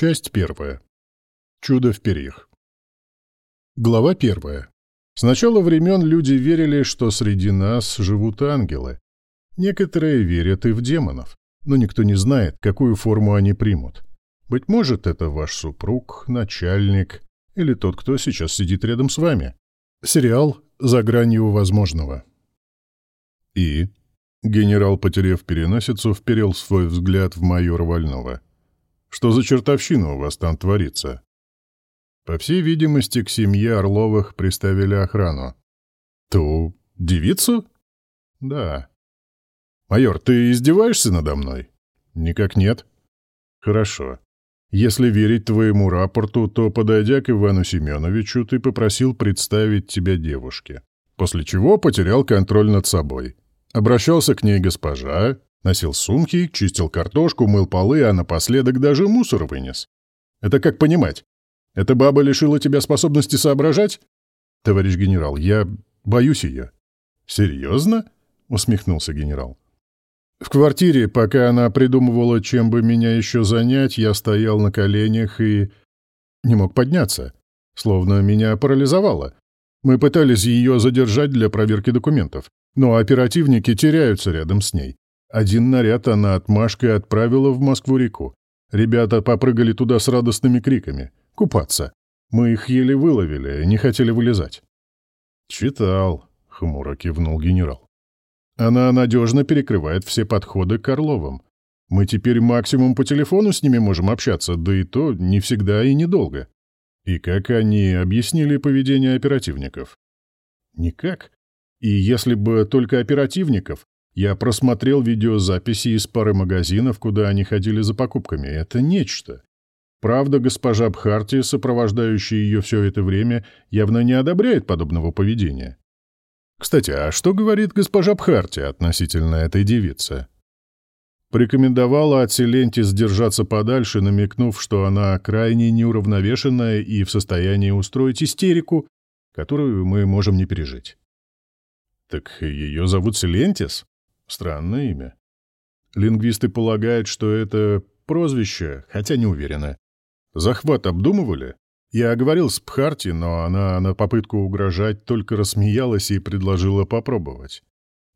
Часть первая. Чудо в перьях. Глава первая. С начала времен люди верили, что среди нас живут ангелы. Некоторые верят и в демонов, но никто не знает, какую форму они примут. Быть может, это ваш супруг, начальник или тот, кто сейчас сидит рядом с вами. Сериал «За гранью возможного». И генерал, потеряв переносицу, вперил свой взгляд в майора Вольного. «Что за чертовщина у вас там творится?» По всей видимости, к семье Орловых приставили охрану. «Ту девицу?» «Да». «Майор, ты издеваешься надо мной?» «Никак нет». «Хорошо. Если верить твоему рапорту, то, подойдя к Ивану Семеновичу, ты попросил представить тебя девушке, после чего потерял контроль над собой. Обращался к ней госпожа, носил сумки, чистил картошку, мыл полы, а напоследок даже мусор вынес. Это как понимать? Эта баба лишила тебя способности соображать? Товарищ генерал, я боюсь ее. Серьезно? Усмехнулся генерал. В квартире, пока она придумывала, чем бы меня еще занять, я стоял на коленях и не мог подняться, словно меня парализовало. Мы пытались ее задержать для проверки документов, но оперативники теряются рядом с ней. Один наряд она отмашкой отправила в Москву-реку. Ребята попрыгали туда с радостными криками. Купаться. Мы их еле выловили, не хотели вылезать. «Читал», — хмуро кивнул генерал. Она надежно перекрывает все подходы к Орловым. Мы теперь максимум по телефону с ними можем общаться, да и то не всегда и недолго. И как они объяснили поведение оперативников? Никак. И если бы только оперативников, я просмотрел видеозаписи из пары магазинов, куда они ходили за покупками. Это нечто. Правда, госпожа Бхарти, сопровождающая ее все это время, явно не одобряет подобного поведения. Кстати, а что говорит госпожа Бхарти относительно этой девицы? Порекомендовала Ацеленте сдержаться подальше, намекнув, что она крайне неуравновешенная и в состоянии устроить истерику, которую мы можем не пережить. Так ее зовут Селентис? Странное имя. Лингвисты полагают, что это прозвище, хотя не уверены. Захват обдумывали? Я говорил с Пхарти, но она на попытку угрожать только рассмеялась и предложила попробовать.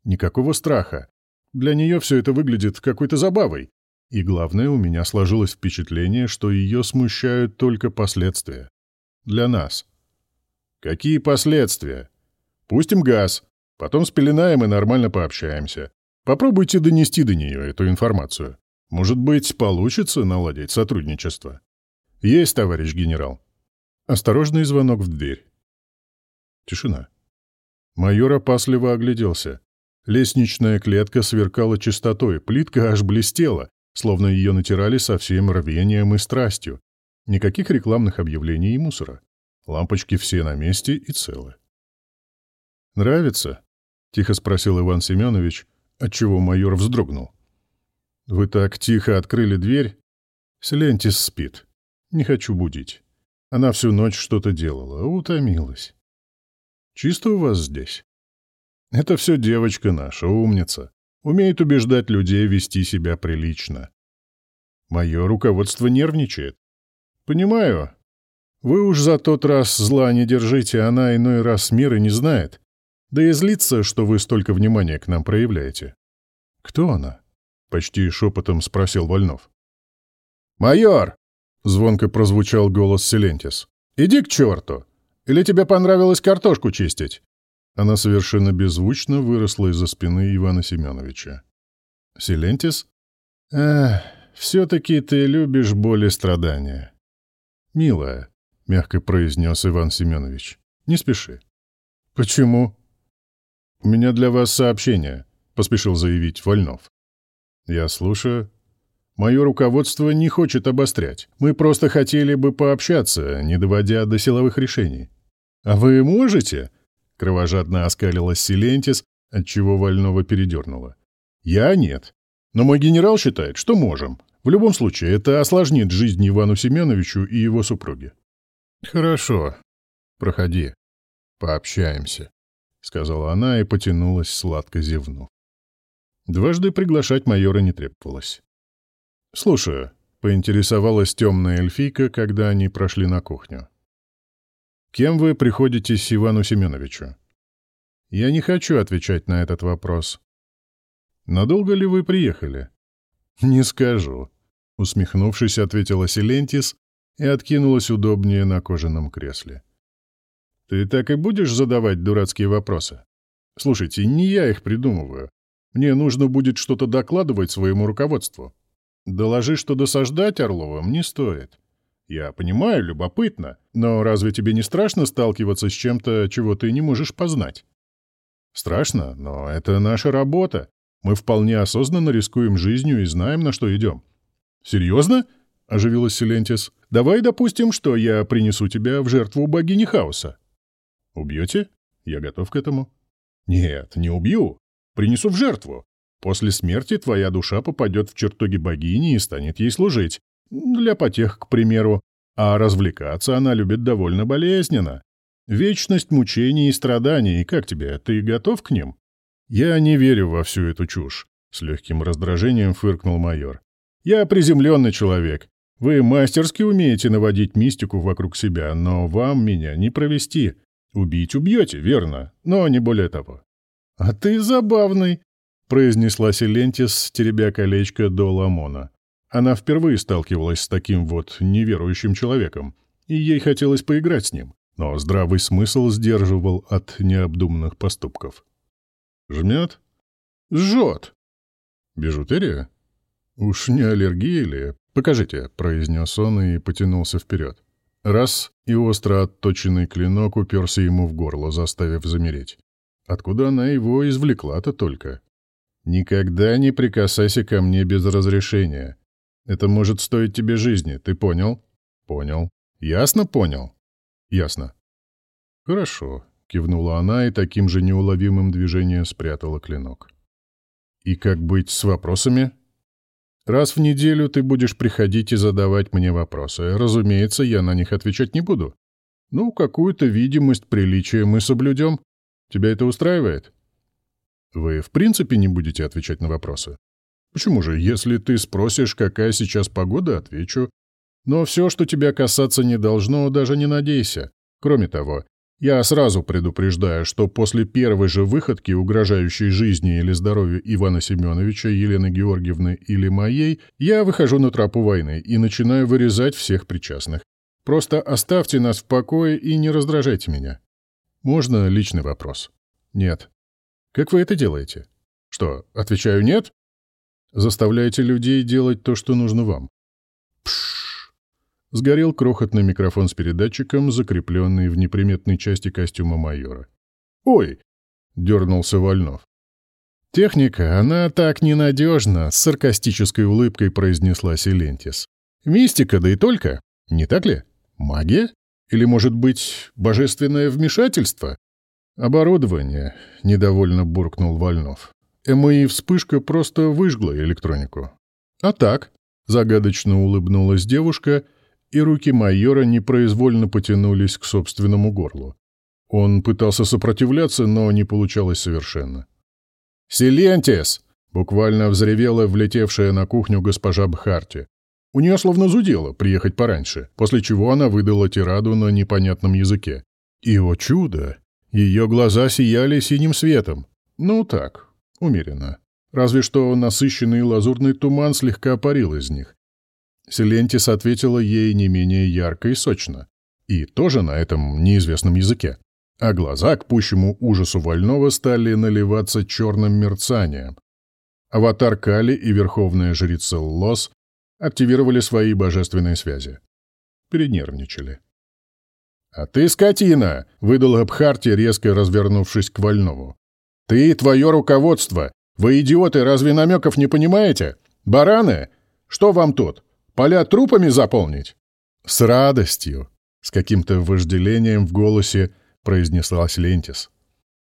Никакого страха. Для нее все это выглядит какой-то забавой. И главное, у меня сложилось впечатление, что ее смущают только последствия. Для нас. Какие последствия? Пустим газ, потом спеленаем и нормально пообщаемся. Попробуйте донести до нее эту информацию. Может быть, получится наладить сотрудничество. Есть, товарищ генерал. Осторожный звонок в дверь. Тишина. Майор опасливо огляделся. Лестничная клетка сверкала чистотой, плитка аж блестела, словно ее натирали со всем рвением и страстью. Никаких рекламных объявлений и мусора. Лампочки все на месте и целы. «Нравится?» — тихо спросил Иван Семенович, отчего майор вздрогнул. «Вы так тихо открыли дверь?» «Селентис спит. Не хочу будить». Она всю ночь что-то делала, утомилась. Чисто у вас здесь? Это все девочка наша, умница. Умеет убеждать людей вести себя прилично. Мое руководство нервничает. Понимаю. Вы уж за тот раз зла не держите, она иной раз мира не знает. Да и злится, что вы столько внимания к нам проявляете. Кто она? Почти шепотом спросил Вольнов. «Майор!» Звонко прозвучал голос Селентис. «Иди к черту! Или тебе понравилось картошку чистить?» Она совершенно беззвучно выросла из-за спины Ивана Семеновича. «Селентис? Эх, все-таки ты любишь боль и страдания». «Милая», — мягко произнес Иван Семенович, — «не спеши». «Почему?» «У меня для вас сообщение», — поспешил заявить Вольнов. «Я слушаю». Мое руководство не хочет обострять. Мы просто хотели бы пообщаться, не доводя до силовых решений. А вы можете? Кровожадно оскалилась Силентис, отчего Вольного передернула. Я нет. Но мой генерал считает, что можем. В любом случае, это осложнит жизнь Ивану Семеновичу и его супруге. Хорошо. Проходи. Пообщаемся, сказала она и потянулась, сладко зевнув. Дважды приглашать майора не требовалось. «Слушаю», Поинтересовалась темная эльфийка, когда они прошли на кухню. «Кем вы приходитесь Ивану Семеновичу?» «Я не хочу отвечать на этот вопрос». «Надолго ли вы приехали?» «Не скажу», — усмехнувшись, ответила Силентис и откинулась удобнее на кожаном кресле. «Ты так и будешь задавать дурацкие вопросы? Слушайте, не я их придумываю. Мне нужно будет что-то докладывать своему руководству. Доложи, что досаждать Орловым не стоит. Я понимаю, любопытно, но разве тебе не страшно сталкиваться с чем-то, чего ты не можешь познать? Страшно, но это наша работа. Мы вполне осознанно рискуем жизнью и знаем, на что идем. Серьезно? — оживилась Силентис. «Давай допустим, что я принесу тебя в жертву богини хаоса». «Убьете? Я готов к этому». «Нет, не убью. Принесу в жертву. После смерти твоя душа попадет в чертоги богини и станет ей служить. Для потех, к примеру. А развлекаться она любит довольно болезненно. Вечность мучений и страданий. Как тебе, ты готов к ним?» «Я не верю во всю эту чушь», — с легким раздражением фыркнул майор. «Я приземленный человек. Вы мастерски умеете наводить мистику вокруг себя, но вам меня не провести. Убить убьете, верно, но не более того. — А ты забавный, — произнесла Селентис, теребя колечко до Ламона. Она впервые сталкивалась с таким вот неверующим человеком, и ей хотелось поиграть с ним, но здравый смысл сдерживал от необдуманных поступков. «Жмет?» «Жжет!» «Бижутерия?» «Уж не аллергия ли? Покажите», — произнес он и потянулся вперед. Раз, и остро отточенный клинок уперся ему в горло, заставив замереть. Откуда она его извлекла-то только? «Никогда не прикасайся ко мне без разрешения. Это может стоить тебе жизни, ты понял?» «Понял. Ясно понял?» «Ясно». «Хорошо», — кивнула она и таким же неуловимым движением спрятала клинок. «И как быть с вопросами?» Раз в неделю ты будешь приходить и задавать мне вопросы. Разумеется, я на них отвечать не буду. Ну, какую-то видимость приличия мы соблюдем. Тебя это устраивает? Вы в принципе не будете отвечать на вопросы? Почему же? Если ты спросишь, какая сейчас погода, отвечу. Но все, что тебя касаться не должно, даже не надейся. Кроме того, я сразу предупреждаю, что после первой же выходки, угрожающей жизни или здоровью Ивана Семеновича, Елены Георгиевны или моей, я выхожу на тропу войны и начинаю вырезать всех причастных. Просто оставьте нас в покое и не раздражайте меня. Можно личный вопрос? Нет. Как вы это делаете? Что, отвечаю нет? Заставляете людей делать то, что нужно вам. Пшш сгорел крохотный микрофон с передатчиком, закрепленный в неприметной части костюма майора. «Ой!» — дернулся Вольнов. «Техника, она так ненадежна», — с саркастической улыбкой произнесла Силентис. «Мистика, да и только. Не так ли? Магия? Или, может быть, божественное вмешательство?» «Оборудование», — недовольно буркнул Вольнов. «МИ вспышка просто выжгла электронику». «А так?» — загадочно улыбнулась девушка и руки майора непроизвольно потянулись к собственному горлу. Он пытался сопротивляться, но не получалось совершенно. «Силентис!» — буквально взревела влетевшая на кухню госпожа Бхарти. У нее словно зудело приехать пораньше, после чего она выдала тираду на непонятном языке. И, о чудо, ее глаза сияли синим светом. Ну так, умеренно. Разве что насыщенный лазурный туман слегка парил из них. Селентис ответила ей не менее ярко и сочно. И тоже на этом неизвестном языке. А глаза к пущему ужасу Вольного стали наливаться черным мерцанием. Аватар Кали и верховная жрица Лос активировали свои божественные связи. Перенервничали. «А ты скотина!» — выдал Абхарти, резко развернувшись к Вольнову. «Ты и твое руководство! Вы, идиоты, разве намеков не понимаете? Бараны? Что вам тут? Поля трупами заполнить?» «С радостью!» — с каким-то вожделением в голосе произнесла Лентис.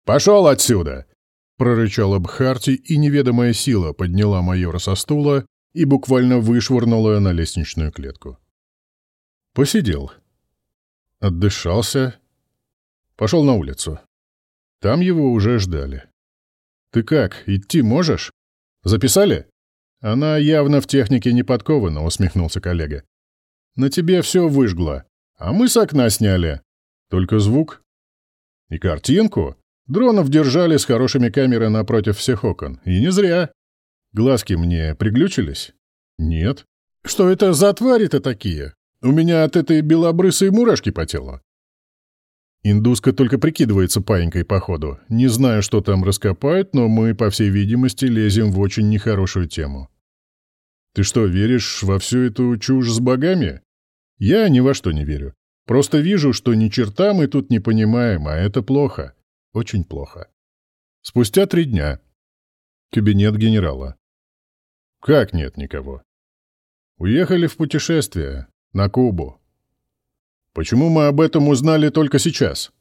«Пошел отсюда!» — прорычал Абхарти, и неведомая сила подняла майора со стула и буквально вышвырнула на лестничную клетку. Посидел. Отдышался. Пошел на улицу. Там его уже ждали. «Ты как, идти можешь? Записали?» Она явно в технике не подкована, усмехнулся коллега. На тебе все выжгло, а мы с окна сняли. Только звук. И картинку. Дронов держали с хорошими камерами напротив всех окон. И не зря. Глазки мне приглючились? Нет. Что это за твари-то такие? У меня от этой белобрысой мурашки по телу. Индуска только прикидывается паинькой, походу. Не знаю, что там раскопают, но мы, по всей видимости, лезем в очень нехорошую тему. Ты что, веришь во всю эту чушь с богами? Я ни во что не верю. Просто вижу, что ни черта мы тут не понимаем, а это плохо. Очень плохо. Спустя три дня. Кабинет генерала. Как нет никого? Уехали в путешествие. На Кубу. Почему мы об этом узнали только сейчас?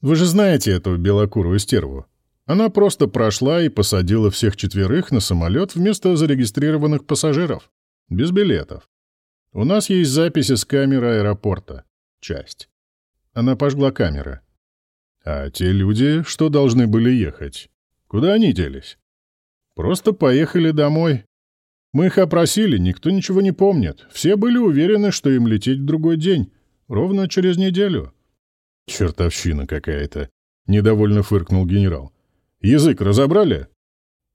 Вы же знаете эту белокурую стерву. Она просто прошла и посадила всех четверых на самолет вместо зарегистрированных пассажиров. Без билетов. У нас есть записи с камеры аэропорта. Часть. Она пожгла камеры. А те люди, что должны были ехать? Куда они делись? Просто поехали домой. Мы их опросили, никто ничего не помнит. Все были уверены, что им лететь в другой день. Ровно через неделю. Чертовщина какая-то. Недовольно фыркнул генерал. Язык разобрали?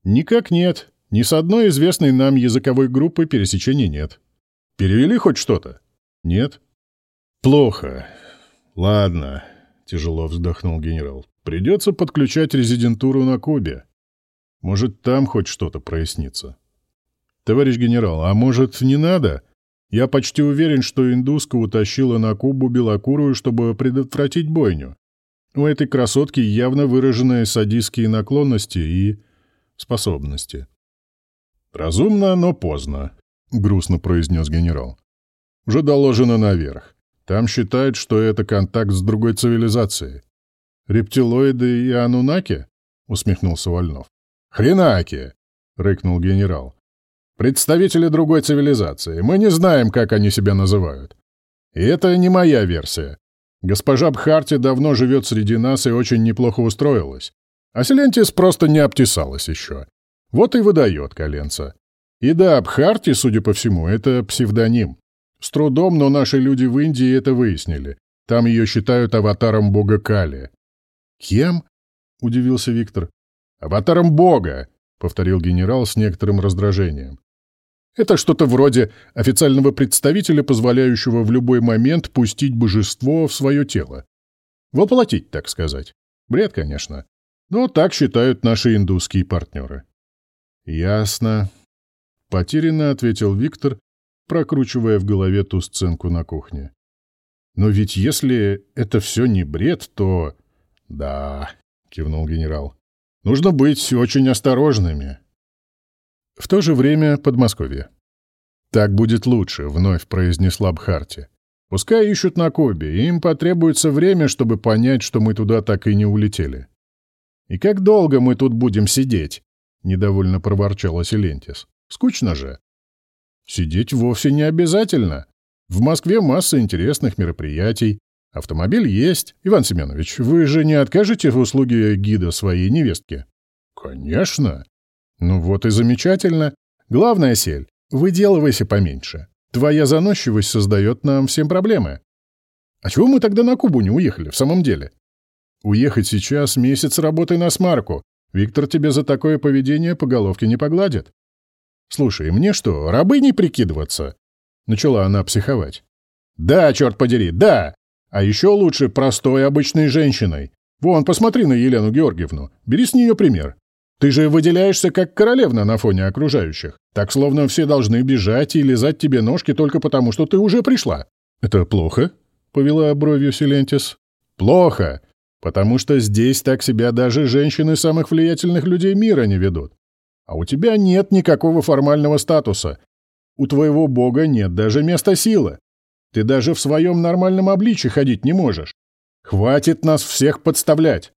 Никак нет. Ни с одной известной нам языковой группы пересечений нет. Перевели хоть что-то? Нет. Плохо. Ладно. Тяжело вздохнул генерал. Придется подключать резидентуру на Кубе. Может, там хоть что-то прояснится. Товарищ генерал, а может, не надо? Я почти уверен, что индуска утащила на Кубу белокурую, чтобы предотвратить бойню. У этой красотки явно выраженные садистские наклонности и способности. «Разумно, но поздно», — грустно произнес генерал. «Уже доложено наверх. Там считают, что это контакт с другой цивилизацией». «Рептилоиды и анунаки?» — усмехнулся Вольнов. «Хренаки!» — рыкнул генерал. Представители другой цивилизации. Мы не знаем, как они себя называют. И это не моя версия. Госпожа Бхарти давно живет среди нас и очень неплохо устроилась. А Селентис просто не обтесалась еще. Вот и выдает коленца. И да, Бхарти, судя по всему, это псевдоним. С трудом, но наши люди в Индии это выяснили. Там ее считают аватаром бога Кали. «Кем?» — удивился Виктор. «Аватаром бога!» — повторил генерал с некоторым раздражением. Это что-то вроде официального представителя, позволяющего в любой момент пустить божество в свое тело. Воплотить, так сказать. Бред, конечно. Но так считают наши индусские партнеры. «Ясно», — потерянно ответил Виктор, прокручивая в голове ту сценку на кухне. «Но ведь если это все не бред, то...» «Да», — кивнул генерал, — «нужно быть очень осторожными. В то же время Подмосковье. «Так будет лучше», — вновь произнесла Бхарти. «Пускай ищут на Кобе, им потребуется время, чтобы понять, что мы туда так и не улетели». «И как долго мы тут будем сидеть?» — недовольно проворчала Селентис. «Скучно же». «Сидеть вовсе не обязательно. В Москве масса интересных мероприятий. Автомобиль есть. Иван Семенович, вы же не откажете в услуге гида своей невестке?» «Конечно!» Ну вот и замечательно. Главное, Сель, выделывайся поменьше. Твоя заносчивость создает нам всем проблемы. А чего мы тогда на Кубу не уехали, в самом деле? Уехать сейчас месяц работы на смарку. Виктор тебе за такое поведение по головке не погладит. Слушай, мне что, рабы не прикидываться? Начала она психовать. Да, черт подери, да! А еще лучше простой обычной женщиной. Вон, посмотри на Елену Георгиевну. Бери с нее пример. Ты же выделяешься как королевна на фоне окружающих. Так словно все должны бежать и лизать тебе ножки только потому, что ты уже пришла. Это плохо? Повела бровью Силентис. Плохо. Потому что здесь так себя даже женщины самых влиятельных людей мира не ведут. А у тебя нет никакого формального статуса. У твоего бога нет даже места силы. Ты даже в своем нормальном обличье ходить не можешь. Хватит нас всех подставлять.